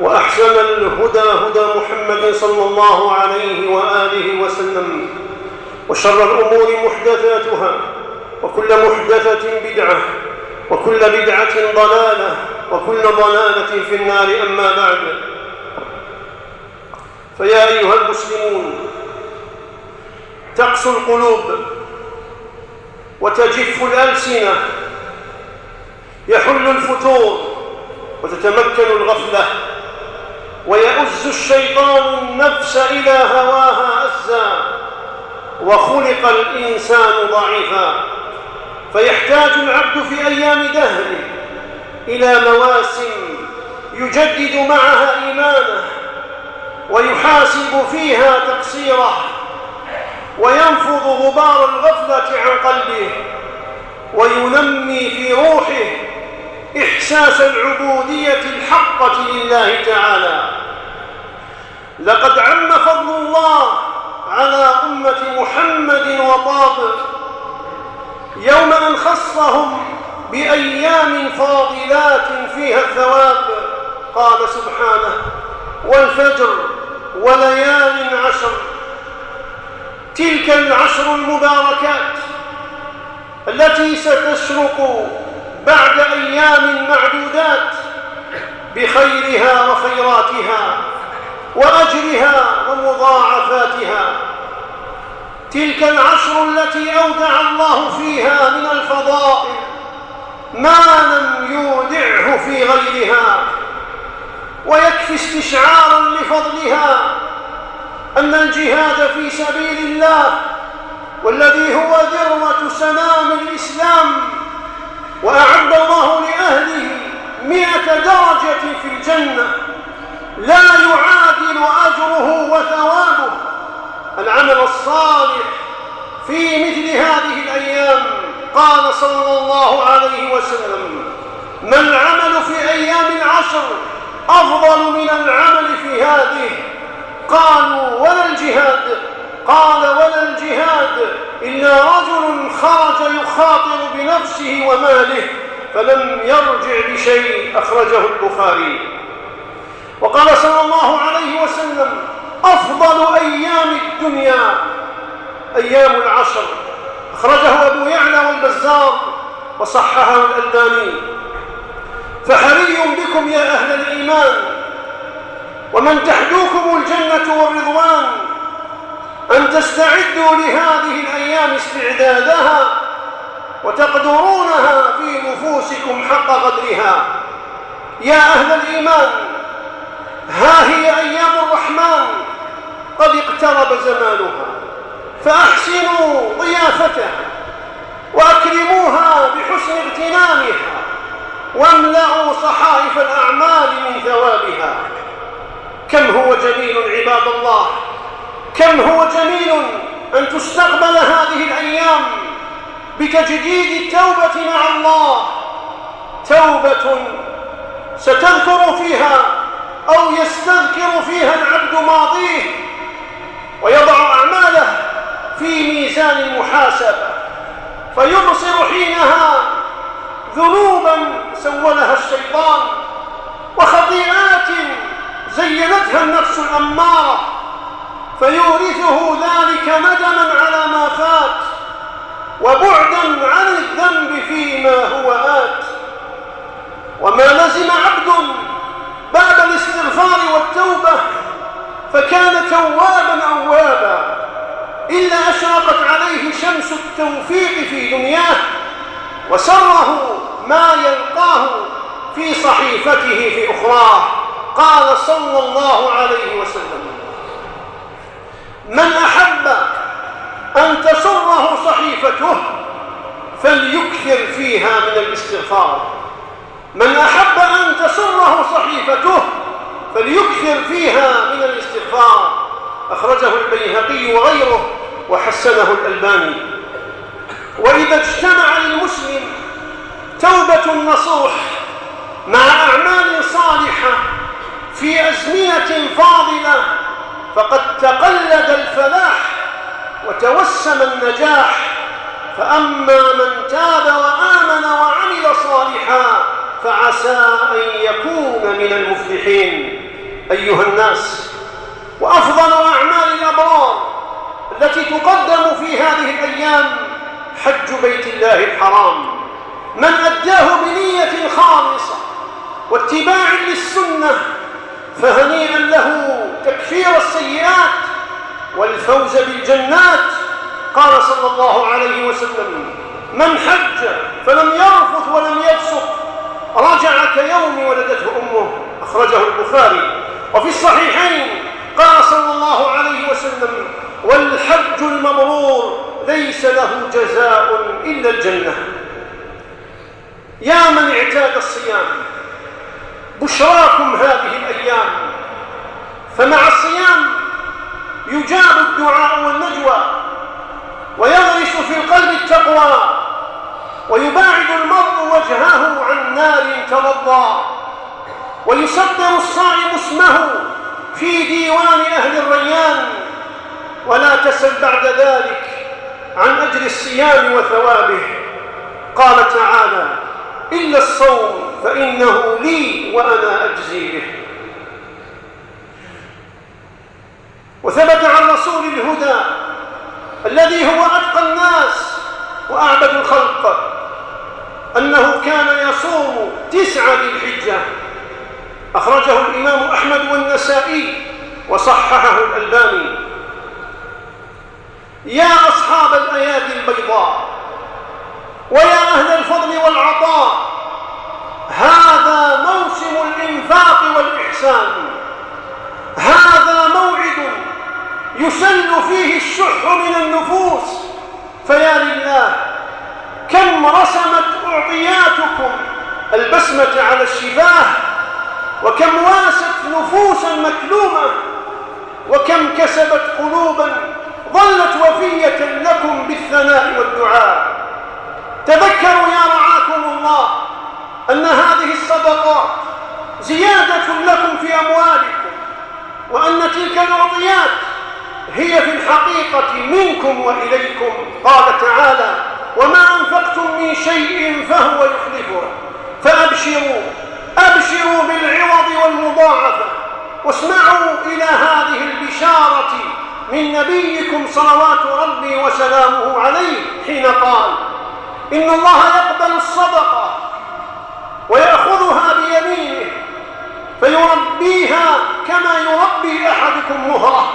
وأحسن الهدى هدى محمد صلى الله عليه وآله وسلم وشر الأمور محدثاتها وكل محدثة بدعة وكل بدعة ضلالة وكل ضلالة في النار أما بعد. فيا أيها المسلمون تقسو القلوب وتجف الألسنة يحل الفتور وتتمكن الغفلة. ويؤز الشيطان النفس إلى هواها أزا وخلق الإنسان ضعيفا. فيحتاج العبد في أيام دهره إلى مواسم يجدد معها إيمانه ويحاسب فيها تقصيره وينفض غبار الغفلة عن قلبه وينمي في روحه إحساس العبودية الحقة لله تعالى. لقد عم فضل الله على أمة محمد وطاب يوم أن خصهم بأيام فاضلات فيها الثواب قال سبحانه والفجر وليال عشر. تلك العشر المباركات التي ستشرق بعد أيام معدودات بخيرها وخيراتها وأجرها ومضاعفاتها. تلك العشر التي أودع الله فيها من الفضائل ما لم يودعه في غيرها ويكفي استشعارا لفضلها أن الجهاد في سبيل الله والذي هو ذروة سنام الإسلام وأعد الله لأهله مئة درجة في الجنة. لا يعادل أجره وثوابه. العمل الصالح في مثل هذه الأيام قال صلى الله عليه وسلم ما العمل في أيام العشر أفضل من العمل في هذه؟ قالوا ولا الجهاد. قال ولا الجهاد. إلا رجل خرج يخاطر بنفسه وماله فلم يرجع بشيء أخرجه البخاري. وقال صلى الله عليه وسلم أفضل أيام الدنيا أيام العشر أخرجه أبو يعلى والبزار وصححه الألباني. فحري بكم يا أهل الإيمان ومن تحدوكم الجنة والرضوان أن تستعدوا لهذه الأيام استعدادها وتقدرونها في نفوسكم حق قدرها. يا أهل الإيمان ها هي أيام الرحمن قد اقترب زمانها. فأحسنوا ضيافتها وأكرموها بحسن اغتنامها. واملأوا صحائف الأعمال من ثوابها كم هو جميل عباد الله كم هو جميل أن تستقبل هذه الأيام بتجديد التوبة مع الله. توبة ستذكر فيها أو يستذكر فيها العبد ماضيه ويضع ميزان المحاسبة فيبصر حينها ذنوبا سولها الشيطان وخطيئات زينتها النفس الأمارة. فيورثه ذلك ندما على ما فات وبعدا عن الذنب فيما هو آت. وما لزم عبد بعد الاستغفار والتوبة فكان توابا أوابا إلا أشرقت عليه شمس التوفيق في دنياه وسره ما يلقاه في صحيفته في أخراه. قال صلى الله عليه وسلم. من أحب أن تسره صحيفته فليكثر فيها من الاستغفار. من أحب أن تسره صحيفته فليكثر فيها من الاستغفار. أخرجه البيهقي وغيره وحسنه الألباني. وإذا اجتمع للمسلم توبة نصوح مع أعمال صالحة في أزمنة فاضلة فقد تقلد الفلاح وتوسم النجاح فأما من تاب وآمن وعمل صالحا فعسى أن يكون من المفلحين. أيها الناس وأفضل أعمال الأبرار التي تقدم في هذه الأيام حج بيت الله الحرام. من أداه بنية خالصة واتباع للسنة فهنيئا له تكفير السيئات والفوز بالجنات. قال صلى الله عليه وسلم من حج فلم يرفث ولم يفسق رجع كيوم ولدته أمه. أخرجه البخاري. وفي الصحيحين قال صلى الله عليه وسلم والحج المبرور ليس له جزاء إلا الجنة. يا من اعتاد الصيام بشراكم هذه الأيام. فمع الصيام يجاب الدعاء والنجوى ويغرس في القلب التقوى ويباعد المرء وجهه عن نار تلظى ويصدر الصائم اسمه في ديوان أهل الريان. ولا تسل بعد ذلك عن أجر الصيام وثوابه. قال تعالى إلا الصوم فإنه لي وأنا أجزي به. وثبت عن رسول الهدى الذي هو أتقى الناس وأعبد الخلق أنه كان يصوم تسعة ذي الحجة أخرجه الإمام أحمد والنسائي وصححه الألباني. يا أصحاب الأيادي البيضاء ويا أهل الفضل والعطاء هذا موسم الإنفاق والإحسان. هذا موعد يسل فيه الشح من النفوس. فيا لله كم رسمت أعطياتكم البسمة على الشفاه؟ وكم واست نفوسا مكلومة؟ وكم كسبت قلوبا ظلت وفية لكم بالثناء والدعاء؟ تذكروا يا رعاكم الله أن هذه الصدقات زيادة لكم في أموالكم وأن تلك العطيات هي في الحقيقة منكم وإليكم. قال تعالى وما أنفقتم من شيء فهو يخلفه. فأبشروا أبشروا بالعوض والمضاعفة. واسمعوا إلى هذه البشارة من نبيكم صلوات ربي وسلامه عليه حين قال إن الله يقبل الصدقة ويأخذها بيمينه فيربيها كما يربي أحدكم مهرة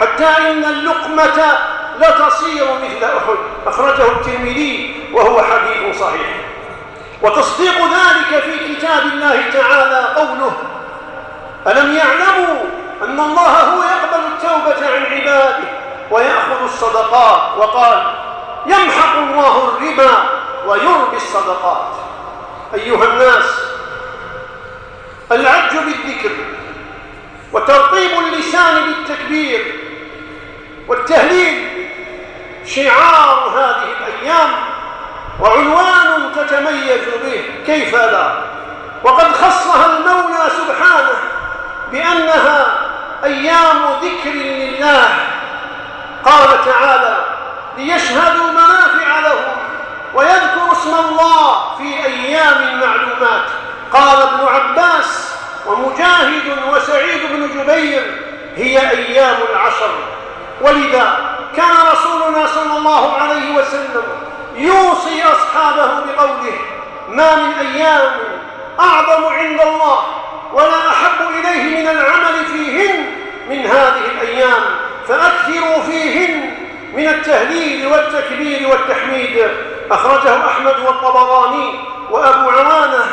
حتى إن اللقمة لتصير مثل أحد. أخرجه الترمذي وهو حديث صحيح. وتصديق ذلك في كتاب الله تعالى قوله ألم يعلموا أن الله هو يقبل التوبة عن عباده ويأخذ الصدقات؟ وقال يمحق الله الربا ويربي الصدقات. أيها الناس العج بالذكر وترطيب اللسان بالتكبير والتهليل شعار هذه الأيام وعنوان تتميز به كيف لا؟ وقد خصها المولى سبحانه بأنها أيام ذكر لله. قال تعالى ليشهدوا اسم الله في أيام معلومات قال ابن عباس ومجاهد وسعيد بن جبير هي أيام العشر ولذا كان رسولنا صلى الله عليه وسلم يوصي أصحابه بقوله ما من أيام أعظم عند الله ولا أحب إليه من العمل فيهن من هذه الأيام فأكثروا فيهن من التهليل والتكبير والتحميد. أخرجه أحمد والطبراني وأبو عوانة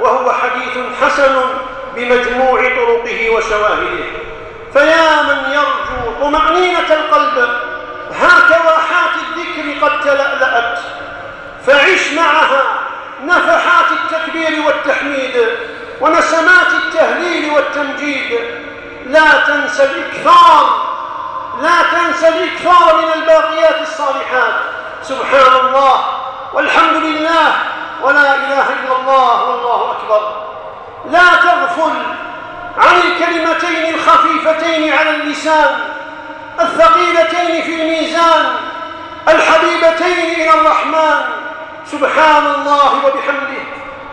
وهو حديث حسن بمجموع طرقه وشواهده. فيا من يرجو طمأنينة القلب هاك واحات الذكر قد تلألأت. فعش معها نفحات التكبير والتحميد ونسمات التهليل والتمجيد. لا تنسى الإكثار لا تنسى الإكثار من الباقيات الصالحات. سبحان الله. ولا إله إلا الله والله أكبر. لا تغفل عن الكلمتين الخفيفتين على اللسان الثقيلتين في الميزان الحبيبتين إلى الرحمن. سبحان الله وبحمده.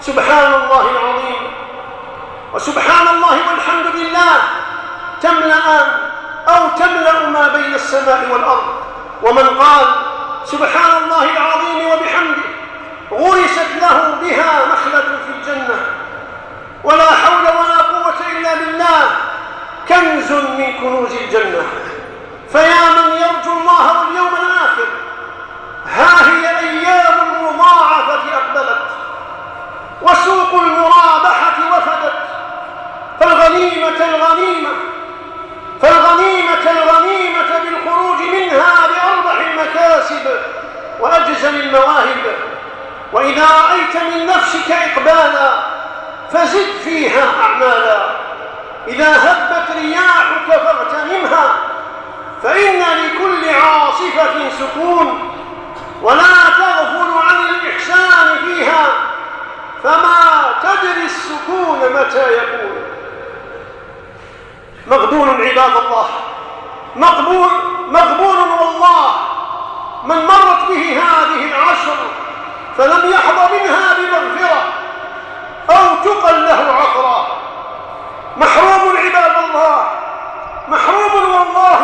سبحان الله العظيم. وسبحان الله والحمد لله. تملأان أو تملأ ما بين السماء والأرض. ومن قال سبحان الله العظيم وبحمده. غرست له بها نخلة في الجنة. ولا حول ولا قوة إلا بالله. كنز من كنوز الجنة. فيا من يرجو الله واليوم الآخر. ها هي أيام المضاعفة أقبلت. وسوق المرابحة وفدت. فالغنيمة الغنيمة. فالغنيمة الغنيمة بالخروج منها بأربح المكاسب وأجزل المواهب. وإذا رأيت من نفسك إقبالا فزد فيها أعمالا. إذا هبت رياحك فاغتنمها فإن لكل عاصفة سكون. ولا تغفل عن الإحسان فيها فما تدري السكون متى يكون. مغبون عباد الله مقبول مقبول والله. من مرت به هذه العشر فلم يحظى منها بمغفرة أو تقل له عطرا. محروم عباد الله محروم والله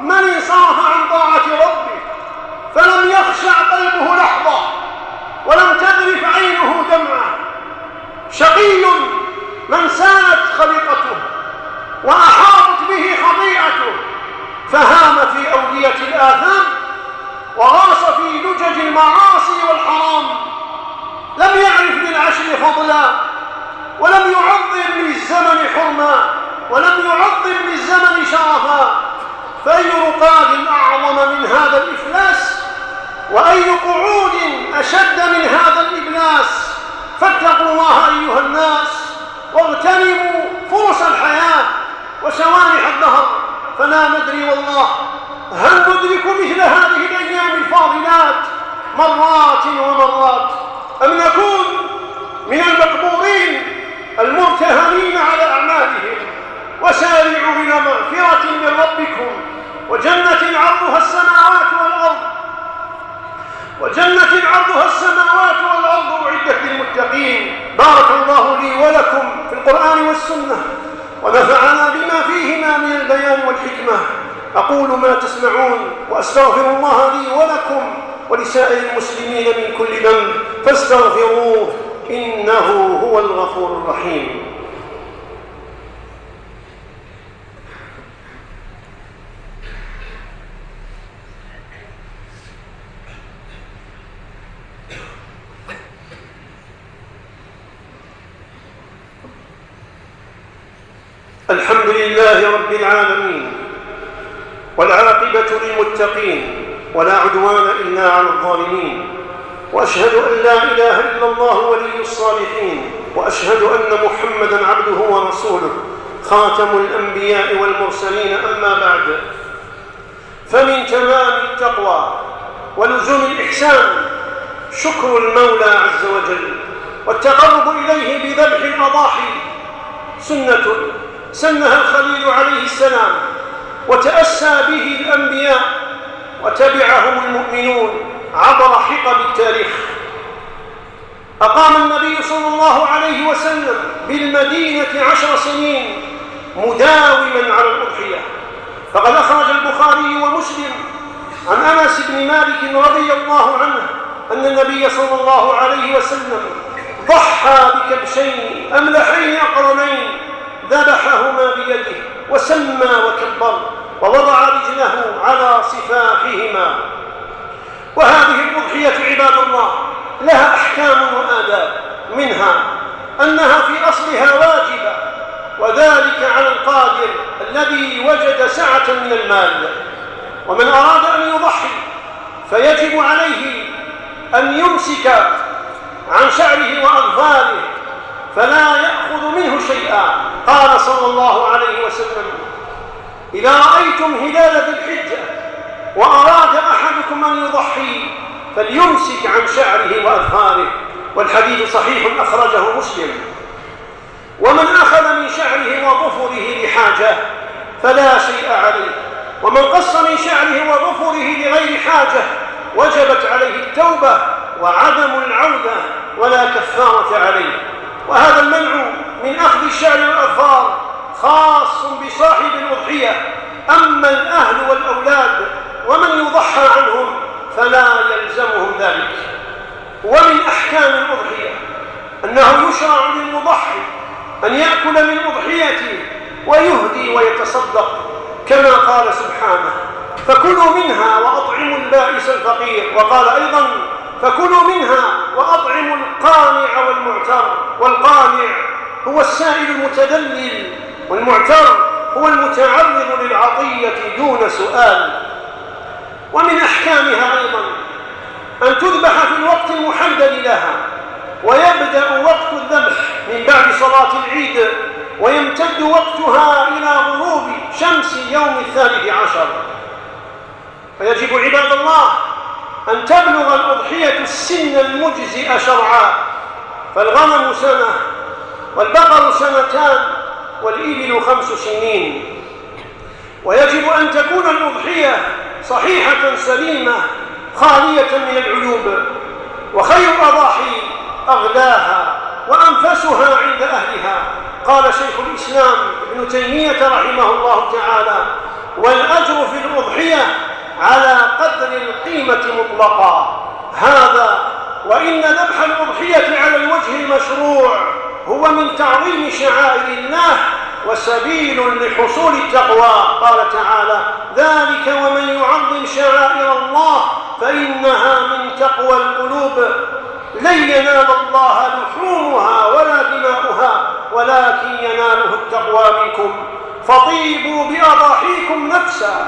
من انصرف عن طاعة ربه فلم يخشع قلبه لحظة. فلا ندري والله. هل ندرك مثل هذه الأيام الفاضلات؟ مرات ومرات. أم نكون من المقبورين المرتهنين على أعمالهم وسارعوا إلى مغفرة من ربكم وجنة عرضها السماوات والأرض. وجنة عرضها السماوات والأرض أعدت للمتقين. بارك الله لي ولكم في القرآن والسنة. ونفعنا بما فيهما من البيان والحكمة. أقول ما تسمعون وأستغفر الله لي ولكم ولسائر المسلمين من كل ذنب فاستغفروه إنه هو الغفور الرحيم الحمد لله رب العالمين والعاقبة للمتقين ولا عدوان إلا على الظالمين وأشهد أن لا إله إلا الله ولي الصالحين وأشهد أن محمدا عبده ورسوله خاتم الأنبياء والمرسلين أما بعد. فمن تمام التقوى ولزوم الإحسان شكر المولى عز وجل والتقرب إليه بذبح الأضاحي سنة سنها الخليل عليه السلام وتأسى به الأنبياء وتبعهم المؤمنون عبر حقب التاريخ. أقام النبي صلى الله عليه وسلم بالمدينة عشر سنين مداوما على الأضحية. فقد أخرج البخاري ومسلم عن أنس بن مالك رضي الله عنه أن النبي صلى الله عليه وسلم ضحى بكبشين أملحين أقرنين ذبحهما بيده وسمى وكبر ووضع رجله على صفاحهما. وهذه الأضحية عباد الله لها أحكام وآداب منها أنها في أصلها واجبة وذلك على القادر الذي وجد سعة من المال. ومن أراد أن يضحي فيجب عليه أن يمسك عن شعره وأظفاره فلا يأخذ منه شيئا. قال صلى الله عليه وسلم إذا رأيتم هلال ذي الحجة وأراد أحدكم أن يضحي فليمسك عن شعره وأظفاره والحديث صحيح أخرجه مسلم. ومن أخذ من شعره وظفره لحاجة فلا شيء عليه ومن قص من شعره وظفره لغير حاجة وجبت عليه التوبة وعدم العودة ولا كفارة عليه. وهذا المنع من أخذ الشعر والأظفار خاص بصاحب الأضحية. أما الأهل والأولاد ومن يضحى عنهم فلا يلزمهم ذلك. ومن أحكام الأضحية أنه يشرع للمضحي أن يأكل من أضحيته ويهدي ويتصدق كما قال سبحانه فكلوا منها وأطعموا البائس الفقير. وقال أيضا فكلوا منها وأطعموا القانع والمعتر. والقانع هو السائل المتدلل والمعتر هو المتعرض للعطية دون سؤال. ومن أحكامها أيضا أن تذبح في الوقت المحدد لها ويبدأ وقت الذبح من بعد صلاة العيد ويمتد وقتها إلى غروب شمس يوم الثالث عشر. فيجب عباد الله أن تبلغ الأضحية السن المجزئ شرعا. فالغنم سنة والبقر سنتان والإبل خمس سنين. ويجب أن تكون الأضحية صحيحة سليمة خالية من العيوب وخير أضاحي أغلاها وأنفسها عند أهلها. قال شيخ الإسلام ابن تيمية رحمه الله تعالى والأجر في الأضحية على قدر القيمة مطلقا هذا وإن ذبح الأضحية على الوجه المشروع هو من تعظيم شعائر الله وسبيل لحصول التقوى. قال تعالى ذلك ومن يعظم شعائر الله فإنها من تقوى القلوب. لن ينال الله لحومها ولا دماؤها ولكن يناله التقوى منكم. فطيبوا بأضاحيكم نفسا.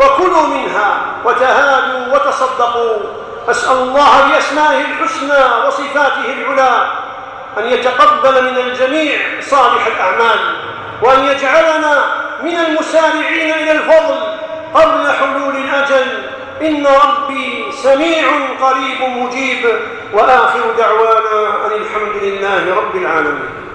وكلوا منها وتهادوا وتصدقوا. أسأل الله بأسمائه الحسنى وصفاته العلى أن يتقبل من الجميع صالح الأعمال وأن يجعلنا من المسارعين إلى الفضل قبل حلول الأجل. إن ربي سميع قريب مجيب. وآخر دعوانا أن الحمد لله رب العالمين.